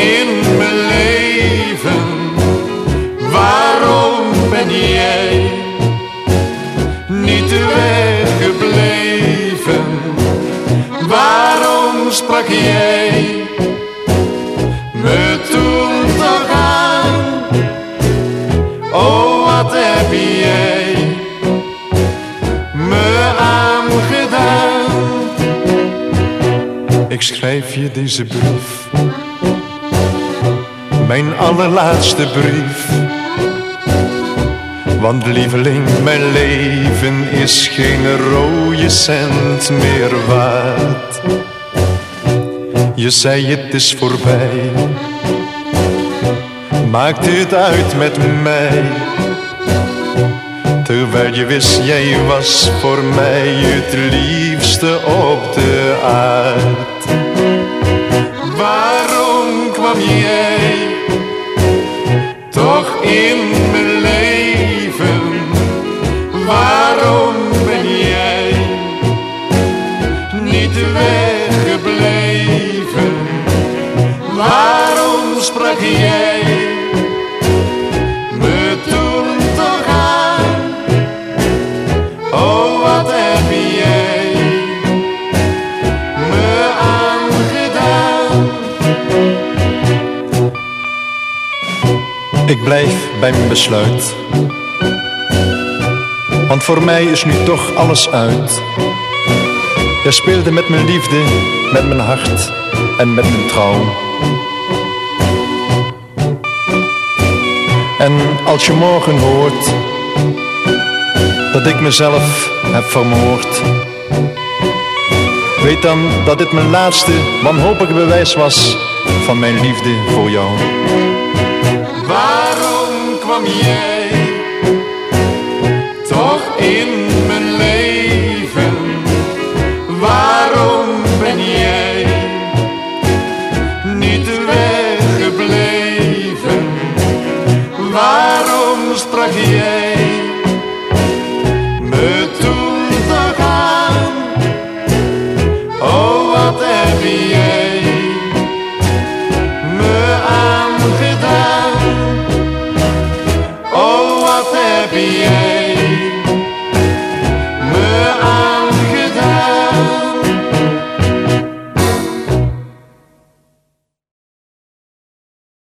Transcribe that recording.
in mijn leven. Waarom ben jij niet weggebleven? Waarom sprak jij me toen toch aan? Oh, wat heb jij me aangedaan? Ik schrijf je deze brief mijn allerlaatste brief. Want lieveling, mijn leven is geen rode cent meer waard. Je zei het is voorbij, maakt het uit met mij. Terwijl je wist, jij was voor mij het liefste op de aard. Waarom kwam jij Waarom ben jij niet weggebleven? Waarom sprak jij me toen toch aan? Oh, wat heb jij me aangedaan? Ik blijf bij mijn besluit. Want voor mij is nu toch alles uit. Je speelde met mijn liefde, met mijn hart en met mijn trouw. En als je morgen hoort dat ik mezelf heb vermoord, weet dan dat dit mijn laatste wanhopige bewijs was van mijn liefde voor jou. Waarom kwam jij jij me toen toch aan. Oh, wat heb jij me aangedaan? Oh, wat heb jij?